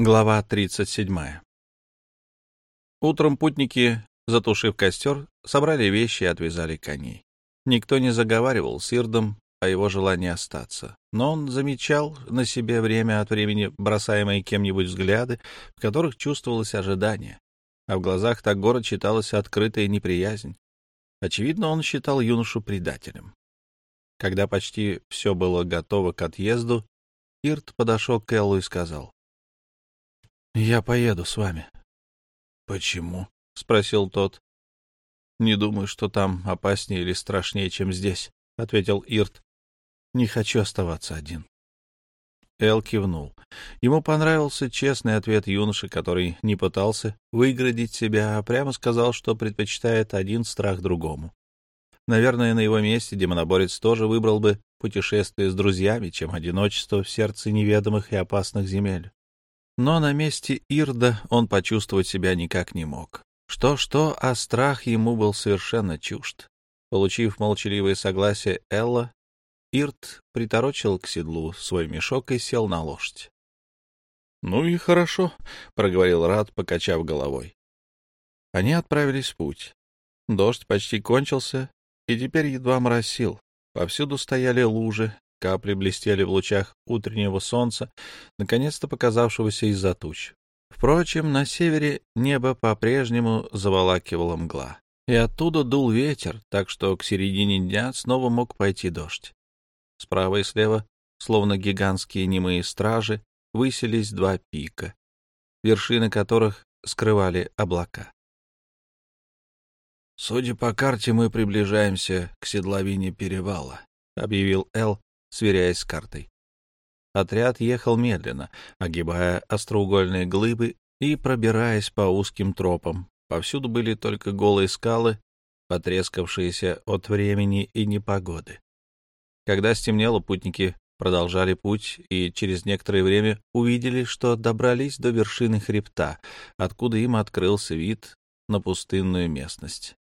Глава 37. Утром путники, затушив костер, собрали вещи и отвязали коней. Никто не заговаривал с Ирдом о его желании остаться, но он замечал на себе время от времени бросаемые кем-нибудь взгляды, в которых чувствовалось ожидание, а в глазах Тагора читалась открытая неприязнь. Очевидно, он считал юношу предателем. Когда почти все было готово к отъезду, Ирд подошел к Эллу и сказал, я поеду с вами. Почему? спросил тот. Не думаю, что там опаснее или страшнее, чем здесь, ответил Ирт. Не хочу оставаться один. Эл кивнул. Ему понравился честный ответ юноши, который не пытался выградить себя, а прямо сказал, что предпочитает один страх другому. Наверное, на его месте демоноборец тоже выбрал бы путешествие с друзьями, чем одиночество в сердце неведомых и опасных земель. Но на месте Ирда он почувствовать себя никак не мог. Что-что, а страх ему был совершенно чужд. Получив молчаливое согласие Элла, Ирд приторочил к седлу свой мешок и сел на лошадь. — Ну и хорошо, — проговорил Рад, покачав головой. Они отправились в путь. Дождь почти кончился, и теперь едва моросил. Повсюду стояли лужи, Капли блестели в лучах утреннего солнца, наконец-то показавшегося из-за туч. Впрочем, на севере небо по-прежнему заволакивало мгла, и оттуда дул ветер, так что к середине дня снова мог пойти дождь. Справа и слева, словно гигантские немые стражи, высились два пика, вершины которых скрывали облака. «Судя по карте, мы приближаемся к седловине перевала», — объявил Эл, сверяясь с картой. Отряд ехал медленно, огибая остроугольные глыбы и пробираясь по узким тропам. Повсюду были только голые скалы, потрескавшиеся от времени и непогоды. Когда стемнело, путники продолжали путь и через некоторое время увидели, что добрались до вершины хребта, откуда им открылся вид на пустынную местность.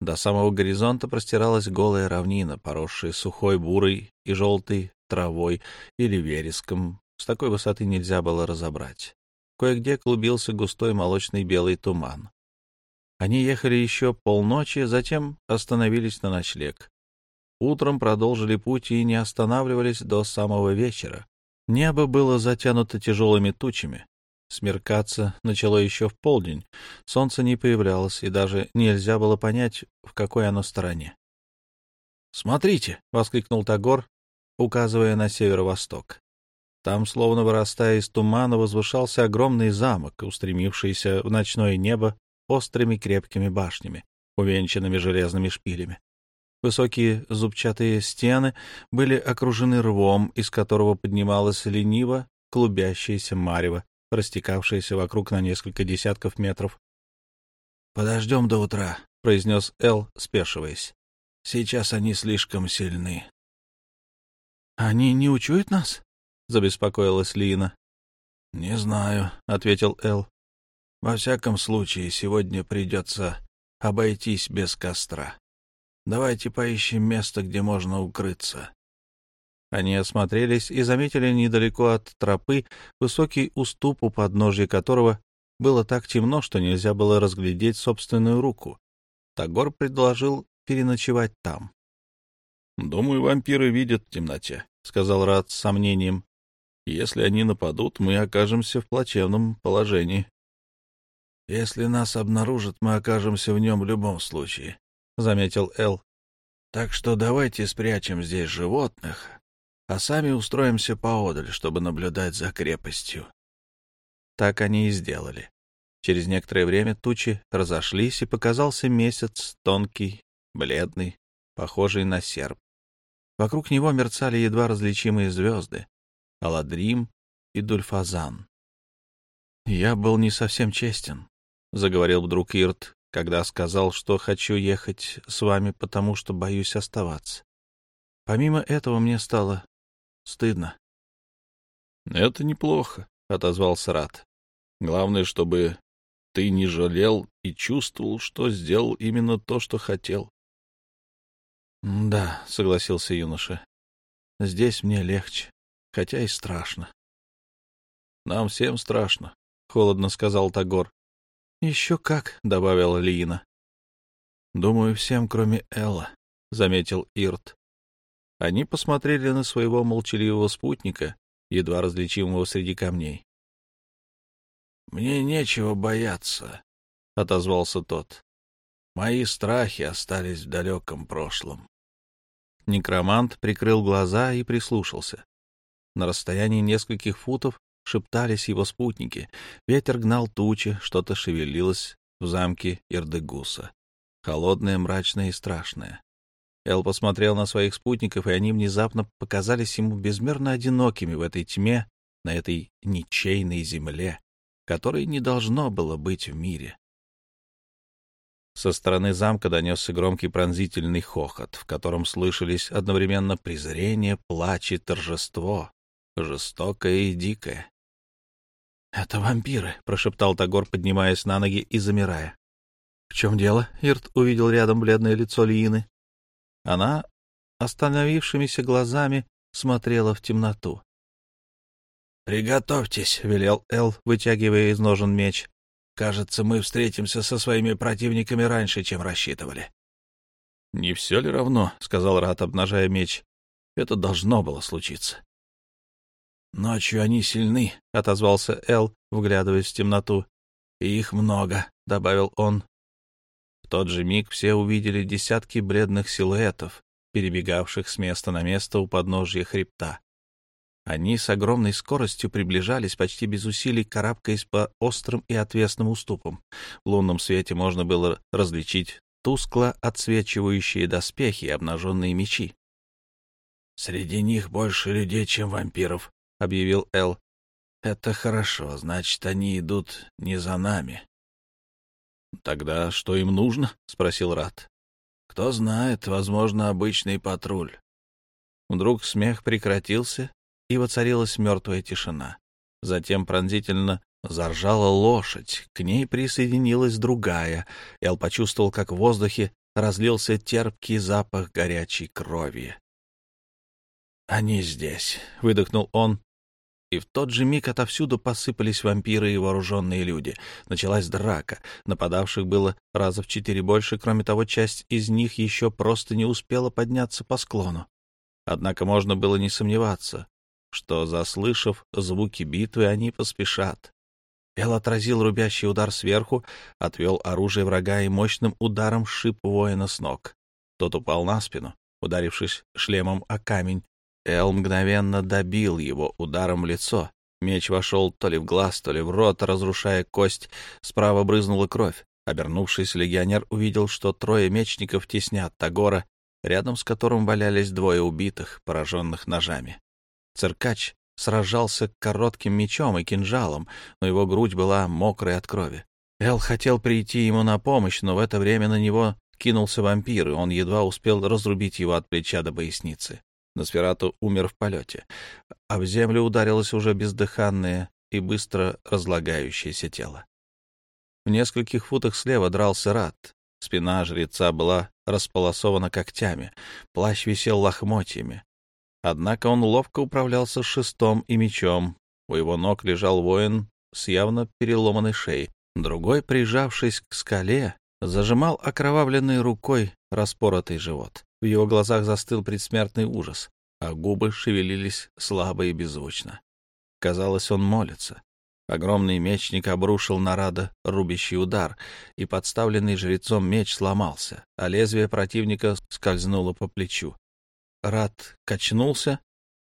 До самого горизонта простиралась голая равнина, поросшая сухой бурой и желтой травой или вереском. С такой высоты нельзя было разобрать. Кое-где клубился густой молочный белый туман. Они ехали еще полночи, затем остановились на ночлег. Утром продолжили путь и не останавливались до самого вечера. Небо было затянуто тяжелыми тучами. Смеркаться начало еще в полдень, солнце не появлялось, и даже нельзя было понять, в какой оно стороне. «Смотрите!» — воскликнул Тагор, указывая на северо-восток. Там, словно вырастая из тумана, возвышался огромный замок, устремившийся в ночное небо острыми крепкими башнями, увенчанными железными шпилями. Высокие зубчатые стены были окружены рвом, из которого поднималась лениво клубящаяся марево, растекавшаяся вокруг на несколько десятков метров. «Подождем до утра», — произнес Эл, спешиваясь. «Сейчас они слишком сильны». «Они не учуют нас?» — забеспокоилась Лина. «Не знаю», — ответил Эл. «Во всяком случае, сегодня придется обойтись без костра. Давайте поищем место, где можно укрыться». Они осмотрелись и заметили недалеко от тропы высокий уступ, у подножья которого было так темно, что нельзя было разглядеть собственную руку. Тагор предложил переночевать там. — Думаю, вампиры видят в темноте, — сказал Рад с сомнением. — Если они нападут, мы окажемся в плачевном положении. — Если нас обнаружат, мы окажемся в нем в любом случае, — заметил Эл. — Так что давайте спрячем здесь животных, а сами устроимся поодаль, чтобы наблюдать за крепостью. Так они и сделали. Через некоторое время тучи разошлись, и показался месяц, тонкий, бледный, похожий на серп. Вокруг него мерцали едва различимые звезды — Аладрим и Дульфазан. «Я был не совсем честен», — заговорил вдруг Ирт, когда сказал, что хочу ехать с вами, потому что боюсь оставаться. Помимо этого мне стало Стыдно. — Это неплохо, — отозвался Рат. — Главное, чтобы ты не жалел и чувствовал, что сделал именно то, что хотел. — Да, — согласился юноша. — Здесь мне легче, хотя и страшно. Нам всем страшно, — холодно сказал Тагор. — Еще как, — добавила Лина. — Думаю, всем, кроме Элла, — заметил Ирт. Они посмотрели на своего молчаливого спутника, едва различимого среди камней. — Мне нечего бояться, — отозвался тот. — Мои страхи остались в далеком прошлом. Некромант прикрыл глаза и прислушался. На расстоянии нескольких футов шептались его спутники. Ветер гнал тучи, что-то шевелилось в замке Ирдегуса. Холодное, мрачное и страшное. Эл посмотрел на своих спутников, и они внезапно показались ему безмерно одинокими в этой тьме, на этой ничейной земле, которой не должно было быть в мире. Со стороны замка донесся громкий пронзительный хохот, в котором слышались одновременно презрение, плач и торжество, жестокое и дикое. — Это вампиры, — прошептал Тагор, поднимаясь на ноги и замирая. — В чем дело? — Ирт увидел рядом бледное лицо Лиины. Она остановившимися глазами смотрела в темноту. «Приготовьтесь», — велел Эл, вытягивая из ножен меч. «Кажется, мы встретимся со своими противниками раньше, чем рассчитывали». «Не все ли равно?» — сказал Рат, обнажая меч. «Это должно было случиться». «Ночью они сильны», — отозвался Эл, вглядываясь в темноту. «И их много», — добавил он, в тот же миг все увидели десятки бледных силуэтов, перебегавших с места на место у подножья хребта. Они с огромной скоростью приближались почти без усилий, карабкаясь по острым и отвесным уступам. В лунном свете можно было различить тускло отсвечивающие доспехи и обнаженные мечи. «Среди них больше людей, чем вампиров», — объявил Эл. «Это хорошо, значит, они идут не за нами». Тогда что им нужно? спросил Рат. Кто знает, возможно, обычный патруль. Вдруг смех прекратился, и воцарилась мертвая тишина. Затем пронзительно заржала лошадь, к ней присоединилась другая. Эл почувствовал, как в воздухе разлился терпкий запах горячей крови. «Они здесь», — выдохнул он, и в тот же миг отовсюду посыпались вампиры и вооруженные люди. Началась драка. Нападавших было раза в четыре больше, кроме того, часть из них еще просто не успела подняться по склону. Однако можно было не сомневаться, что, заслышав звуки битвы, они поспешат. Эл отразил рубящий удар сверху, отвел оружие врага и мощным ударом шип воина с ног. Тот упал на спину, ударившись шлемом о камень, Эл мгновенно добил его ударом в лицо. Меч вошел то ли в глаз, то ли в рот, разрушая кость. Справа брызнула кровь. Обернувшись, легионер увидел, что трое мечников теснят Тагора, рядом с которым валялись двое убитых, пораженных ножами. Циркач сражался коротким мечом и кинжалом, но его грудь была мокрой от крови. Эл хотел прийти ему на помощь, но в это время на него кинулся вампир, и он едва успел разрубить его от плеча до поясницы. Носферату умер в полете, а в землю ударилось уже бездыханное и быстро разлагающееся тело. В нескольких футах слева дрался Рат. Спина жреца была располосована когтями, плащ висел лохмотьями. Однако он ловко управлялся шестом и мечом. У его ног лежал воин с явно переломанной шеей. Другой, прижавшись к скале, зажимал окровавленной рукой распоротый живот. В его глазах застыл предсмертный ужас, а губы шевелились слабо и беззвучно. Казалось, он молится. Огромный мечник обрушил на Рада рубящий удар, и подставленный жрецом меч сломался, а лезвие противника скользнуло по плечу. Рад качнулся,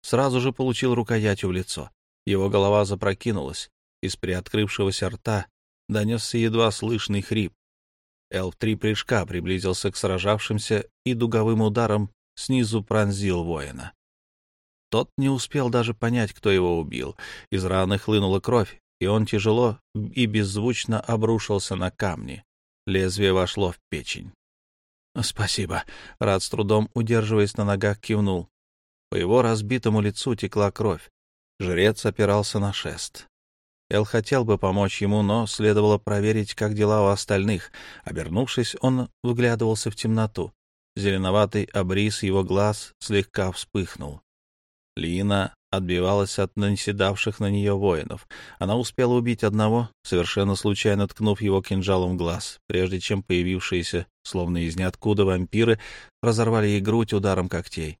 сразу же получил рукоятью в лицо. Его голова запрокинулась, из приоткрывшегося рта донесся едва слышный хрип. Эл в три прыжка приблизился к сражавшимся и дуговым ударом снизу пронзил воина. Тот не успел даже понять, кто его убил. Из раны хлынула кровь, и он тяжело и беззвучно обрушился на камни. Лезвие вошло в печень. «Спасибо», — Рад с трудом, удерживаясь на ногах, кивнул. По его разбитому лицу текла кровь. Жрец опирался на шест. Эл хотел бы помочь ему, но следовало проверить, как дела у остальных. Обернувшись, он вглядывался в темноту. Зеленоватый обрис его глаз слегка вспыхнул. Лина отбивалась от наседавших на нее воинов. Она успела убить одного, совершенно случайно ткнув его кинжалом в глаз, прежде чем появившиеся, словно из ниоткуда, вампиры разорвали ей грудь ударом когтей.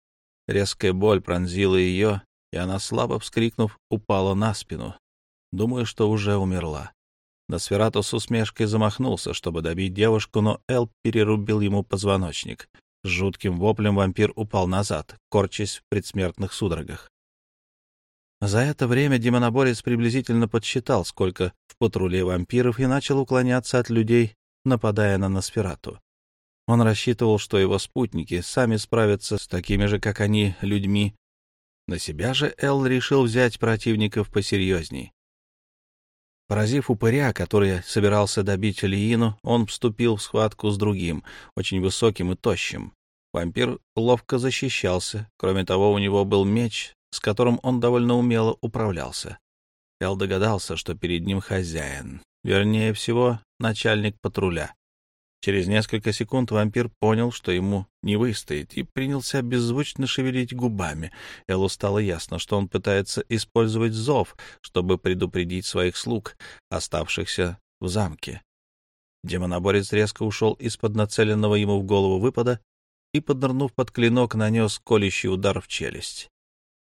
Резкая боль пронзила ее, и она, слабо вскрикнув, упала на спину, думая, что уже умерла. Носферату с усмешкой замахнулся, чтобы добить девушку, но Эл перерубил ему позвоночник. С жутким воплем вампир упал назад, корчась в предсмертных судорогах. За это время демоноборец приблизительно подсчитал, сколько в патруле вампиров, и начал уклоняться от людей, нападая на Носферату. Он рассчитывал, что его спутники сами справятся с такими же, как они, людьми. На себя же Эл решил взять противников посерьезней. Поразив упыря, который собирался добить Лиину, он вступил в схватку с другим, очень высоким и тощим. Вампир ловко защищался. Кроме того, у него был меч, с которым он довольно умело управлялся. Эл догадался, что перед ним хозяин, вернее всего, начальник патруля. Через несколько секунд вампир понял, что ему не выстоит, и принялся беззвучно шевелить губами. Эллу стало ясно, что он пытается использовать зов, чтобы предупредить своих слуг, оставшихся в замке. Демоноборец резко ушел из-под нацеленного ему в голову выпада и, поднырнув под клинок, нанес колющий удар в челюсть.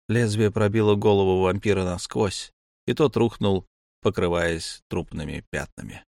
Лезвие пробило голову вампира насквозь, и тот рухнул, покрываясь трупными пятнами.